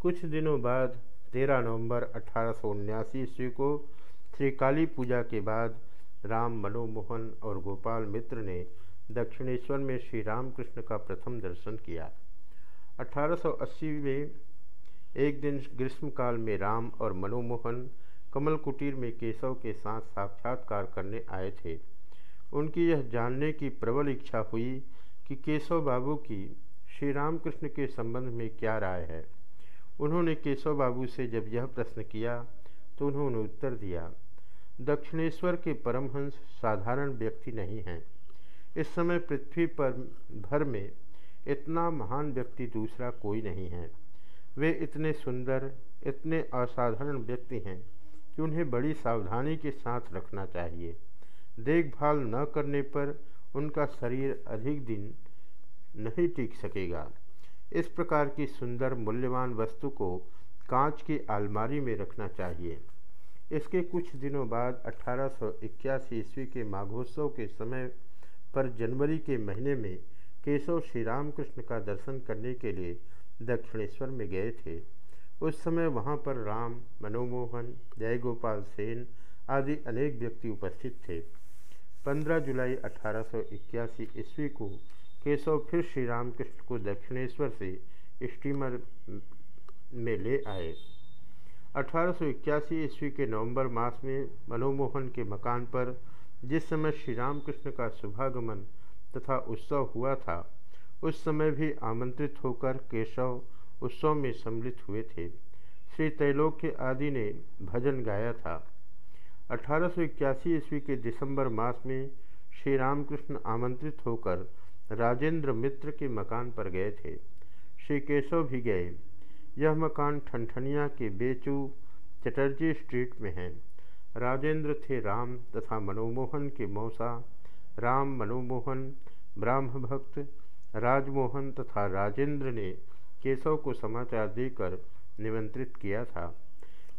कुछ दिनों बाद, तेरह नवंबर अठारह ईस्वी को श्री काली पूजा के बाद राम मनोमोहन और गोपाल मित्र ने दक्षिणेश्वर में श्री रामकृष्ण का प्रथम दर्शन किया। 1880 में एक दिन ग्रीष्मकाल में राम और मनोमोहन कमल कुटीर में केशव के साथ साक्षात्कार करने आए थे। उनकी यह जानने की प्रबल इच्छा हुई कि केशव बाबू की श्री रामकृष्ण के संबंध में क्या राय है। उन्होंने केशव बाबू से जब यह प्रश्न किया तो उन्होंने उत्तर दिया, दक्षिणेश्वर के परमहंस साधारण व्यक्ति नहीं हैं। इस समय पृथ्वी पर, भर में इतना महान व्यक्ति दूसरा कोई नहीं है। वे इतने सुंदर, इतने असाधारण व्यक्ति हैं कि उन्हें बड़ी सावधानी के साथ रखना चाहिए। देखभाल न करने पर उनका शरीर अधिक दिन नहीं टिक सकेगा। इस प्रकार की सुंदर मूल्यवान वस्तु को कांच की अलमारी में रखना चाहिए। इसके कुछ दिनों बाद अठारह सौ इक्यासी ईस्वी के माघोत्सव के समय पर जनवरी के महीने में केशव श्री रामकृष्ण का दर्शन करने के लिए दक्षिणेश्वर में गए थे। उस समय वहाँ पर राम, मनोमोहन, जयगोपाल सेन आदि अनेक व्यक्ति उपस्थित थे। 15 जुलाई अठारह सौ इक्यासी ईस्वी को केशव फिर श्री रामकृष्ण को दक्षिणेश्वर से स्टीमर में ले आए। अठारह सौ इक्यासी ईस्वी के नवंबर मास में मनोमोहन के मकान पर जिस समय श्री रामकृष्ण का शुभागमन तथा उत्सव हुआ था, उस समय भी आमंत्रित होकर केशव उत्सव में सम्मिलित हुए थे। श्री त्रैलोक्य आदि ने भजन गाया था। अठारह सौ इक्यासी ईस्वी के दिसंबर मास में श्री रामकृष्ण आमंत्रित होकर राजेंद्र मित्र के मकान पर गए थे। श्री केशव भी गए। यह मकान ठनठनिया के बेचू चटर्जी स्ट्रीट में है। राजेंद्र थे राम तथा मनोमोहन के मौसा। राम, मनोमोहन ब्राह्म भक्त राजमोहन तथा राजेंद्र ने केशव को समाचार देकर निमंत्रित किया था।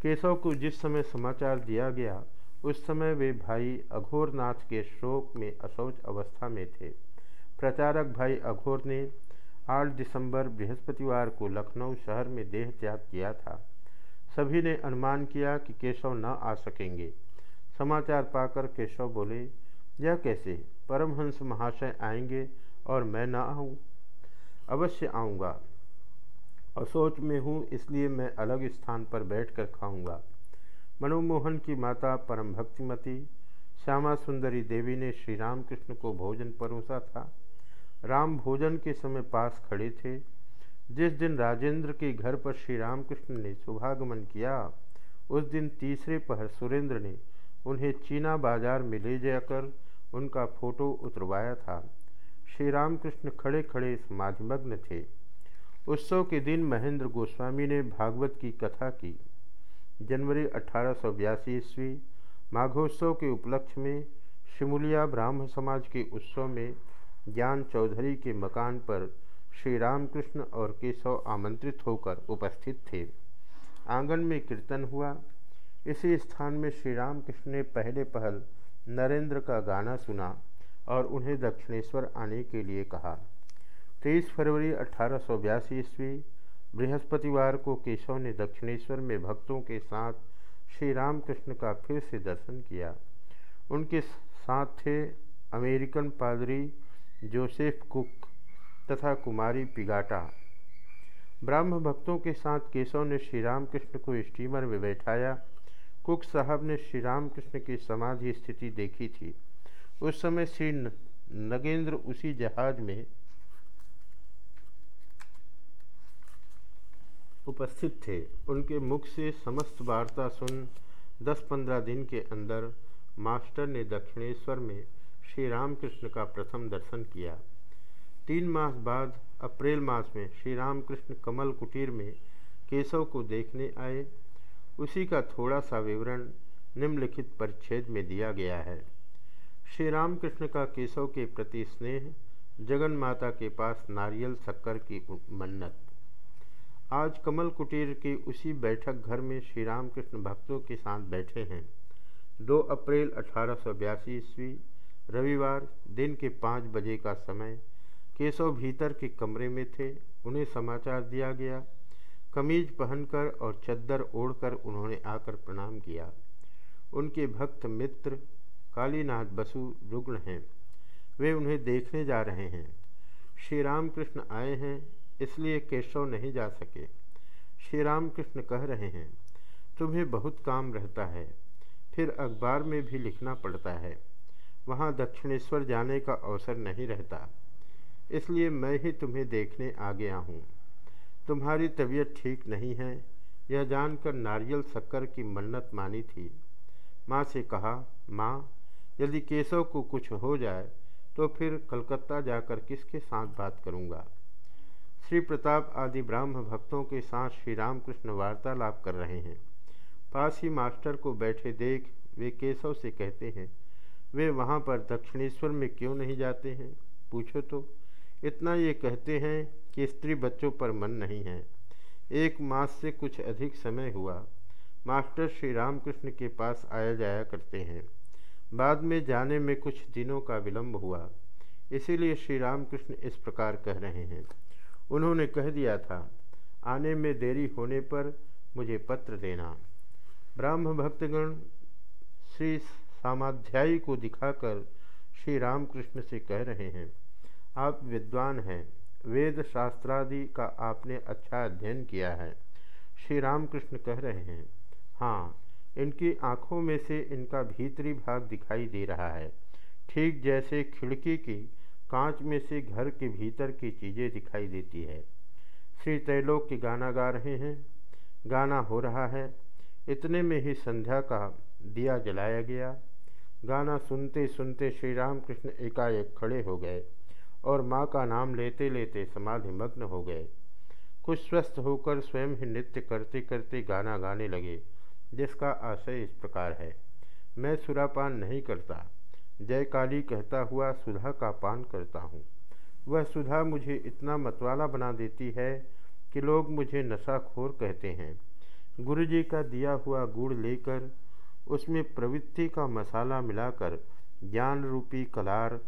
केशव को जिस समय समाचार दिया गया, उस समय वे भाई अघोरनाथ के शोक में अशौच अवस्था में थे। प्रचारक भाई अघोर ने 8 दिसंबर बृहस्पतिवार को लखनऊ शहर में देह त्याग किया था। सभी ने अनुमान किया कि केशव न आ सकेंगे। समाचार पाकर केशव बोले, यह कैसे? परमहंस महाशय आएँगे और मैं न आऊँ? अवश्य आऊँगा। असोच में हूँ, इसलिए मैं अलग स्थान पर बैठकर खाऊँगा। मनोमोहन की माता परम भक्तिमती श्यामा सुंदरी देवी ने श्री रामकृष्ण को भोजन परोसा था। राम भोजन के समय पास खड़े थे। जिस दिन राजेंद्र के घर पर श्री रामकृष्ण ने शुभागमन किया, उस दिन तीसरे पहर सुरेंद्र ने उन्हें चीना बाज़ार में ले जाकर उनका फ़ोटो उतरवाया था। श्री रामकृष्ण खड़े खड़े समाधिमग्न थे। उत्सव के दिन महेंद्र गोस्वामी ने भागवत की कथा की। जनवरी अठारह ईस्वी, माघोत्सव के उपलक्ष्य में शिमुलिया ब्राह्म समाज के उत्सव में ज्ञान चौधरी के मकान पर श्री रामकृष्ण और केशव आमंत्रित होकर उपस्थित थे। आँगन में कीर्तन हुआ। इसी स्थान में श्री रामकृष्ण ने पहले पहल नरेंद्र का गाना सुना और उन्हें दक्षिणेश्वर आने के लिए कहा। तेईस फरवरी अठारह ईस्वी, बृहस्पतिवार को केशव ने दक्षिणेश्वर में भक्तों के साथ श्री रामकृष्ण का फिर से दर्शन किया। उनके साथ थे अमेरिकन पादरी जोसेफ कुक तथा कुमारी पिगाटा। ब्राह्म भक्तों के साथ केशव ने श्री रामकृष्ण को स्टीमर में बैठाया। कुक साहब ने श्री रामकृष्ण की समाधि स्थिति देखी थी। उस समय श्री नगेंद्र उसी जहाज़ में उपस्थित थे। उनके मुख से समस्त वार्ता सुन 10-15 दिन के अंदर मास्टर ने दक्षिणेश्वर में श्री रामकृष्ण का प्रथम दर्शन किया। तीन मास बाद, अप्रैल मास में श्री रामकृष्ण कमल कुटीर में केशव को देखने आए। उसी का थोड़ा सा विवरण निम्नलिखित परिच्छेद में दिया गया है। श्री रामकृष्ण का केशव के प्रति स्नेह, जगन माता के पास नारियल शक्कर की मन्नत। आज कमल कुटीर की उसी बैठक घर में श्री रामकृष्ण भक्तों के साथ बैठे हैं। 2 अप्रैल अठारह सौ ईस्वी रविवार, दिन के पाँच बजे का समय, केशव भीतर के कमरे में थे, उन्हें समाचार दिया गया। कमीज पहनकर और चद्दर ओढ़कर उन्होंने आकर प्रणाम किया। उनके भक्त मित्र कालीनाथ बसु रुग्ण हैं। वे उन्हें देखने जा रहे हैं। श्री रामकृष्ण आए हैं, इसलिए केशव नहीं जा सके। श्री रामकृष्ण कह रहे हैं, तुम्हें बहुत काम रहता है। फिर अखबार में भी लिखना पड़ता है। वहाँ दक्षिणेश्वर जाने का अवसर नहीं रहता। इसलिए मैं ही तुम्हें देखने आ गया हूँ। तुम्हारी तबीयत ठीक नहीं है। यह जानकर नारियल शक्कर की मन्नत मानी थी। माँ से कहा, माँ, यदि केशव को कुछ हो जाए तो फिर कलकत्ता जाकर किसके साथ बात करूँगा? श्री प्रताप आदि ब्राह्म भक्तों के साथ श्री रामकृष्ण वार्तालाप कर रहे हैं। पास ही मास्टर को बैठे देख वे केशव से कहते हैं वे वहाँ पर दक्षिणेश्वर में क्यों नहीं जाते हैं? पूछो तो। इतना ये कहते हैं कि स्त्री बच्चों पर मन नहीं है। एक मास से कुछ अधिक समय हुआ। मास्टर श्री रामकृष्ण के पास आया जाया करते हैं। बाद में जाने में कुछ दिनों का विलंब हुआ। इसीलिए श्री रामकृष्ण इस प्रकार कह रहे हैं। उन्होंने कह दिया था, आने में देरी होने पर मुझे पत्र देना। ब्राह्म भक्तगण श्री सामाध्यायी को दिखाकर श्री रामकृष्ण से कह रहे हैं, आप विद्वान हैं। वेद शास्त्रादि का आपने अच्छा अध्ययन किया है। श्री रामकृष्ण कह रहे हैं हाँ इनकी आँखों में से इनका भीतरी भाग दिखाई दे रहा है। ठीक जैसे खिड़की की कांच में से घर के भीतर की चीज़ें दिखाई देती है। श्री तैलोक के गाना गा रहे हैं। गाना हो रहा है। इतने में ही संध्या का दिया जलाया गया। गाना सुनते सुनते श्री राम कृष्ण एकाएक खड़े हो गए और माँ का नाम लेते लेते समाधि मग्न हो गए। कुछ स्वस्थ होकर स्वयं ही नृत्य करते करते गाना गाने लगे, जिसका आशय इस प्रकार है, मैं सुरापान नहीं करता जय काली कहता हुआ सुधा का पान करता हूँ। वह सुधा मुझे इतना मतवाला बना देती है कि लोग मुझे नशाखोर कहते हैं। गुरु जी का दिया हुआ गुड़ लेकर उसमें प्रवृत्ति का मसाला मिलाकर ज्ञान रूपी कलार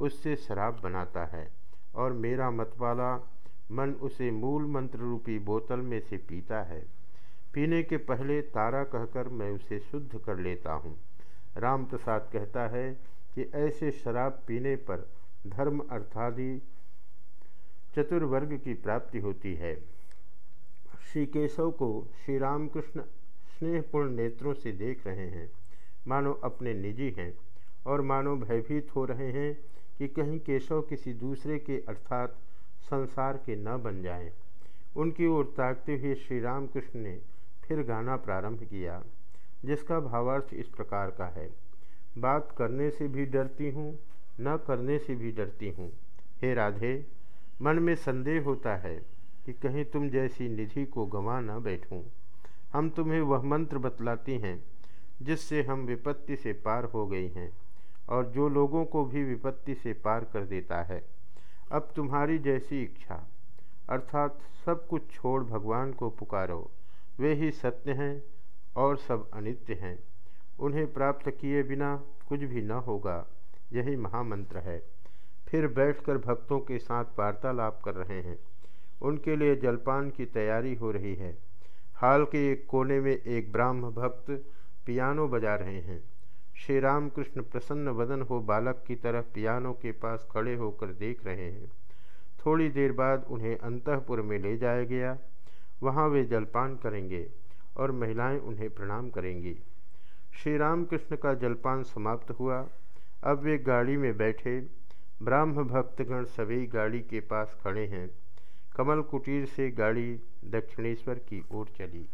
उससे शराब बनाता है और मेरा मतवाला मन उसे मूल मंत्र रूपी बोतल में से पीता है। पीने के पहले तारा कहकर मैं उसे शुद्ध कर लेता हूँ। राम प्रसाद कहता है कि ऐसे शराब पीने पर धर्म अर्थादि चतुर्वर्ग की प्राप्ति होती है। श्री केशव को श्री रामकृष्ण स्नेहपूर्ण नेत्रों से देख रहे हैं मानो अपने निजी हैं और मानो भयभीत हो रहे हैं कि कहीं केशव किसी दूसरे के अर्थात संसार के न बन जाएँ। उनकी ओर ताकते हुए श्री रामकृष्ण ने फिर गाना प्रारंभ किया, जिसका भावार्थ इस प्रकार का है बात करने से भी डरती हूँ, न करने से भी डरती हूँ हे राधे, मन में संदेह होता है कि कहीं तुम जैसी निधि को गंवा न बैठूं। हम तुम्हें वह मंत्र बतलाती हैं, जिससे हम विपत्ति से पार हो गई हैं, और जो लोगों को भी विपत्ति से पार कर देता है, अब तुम्हारी जैसी इच्छा। अर्थात सब कुछ छोड़ भगवान को पुकारो। वे ही सत्य हैं और सब अनित्य हैं। उन्हें प्राप्त किए बिना कुछ भी न होगा, यही महामंत्र है। फिर बैठकर भक्तों के साथ वार्तालाप कर रहे हैं। उनके लिए जलपान की तैयारी हो रही है। हाल के एक कोने में एक ब्राह्म भक्त पियानो बजा रहे हैं। श्री रामकृष्ण प्रसन्न वदन हो बालक की तरह पियानो के पास खड़े होकर देख रहे हैं। थोड़ी देर बाद उन्हें अंतपुर में ले जाया गया। वहाँ वे जलपान करेंगे और महिलाएँ उन्हें प्रणाम करेंगी। श्री रामकृष्ण का जलपान समाप्त हुआ। अब वे गाड़ी में बैठे। ब्राह्म भक्तगण सभी गाड़ी के पास खड़े हैं। कमल कुटीर से गाड़ी दक्षिणेश्वर की ओर चली।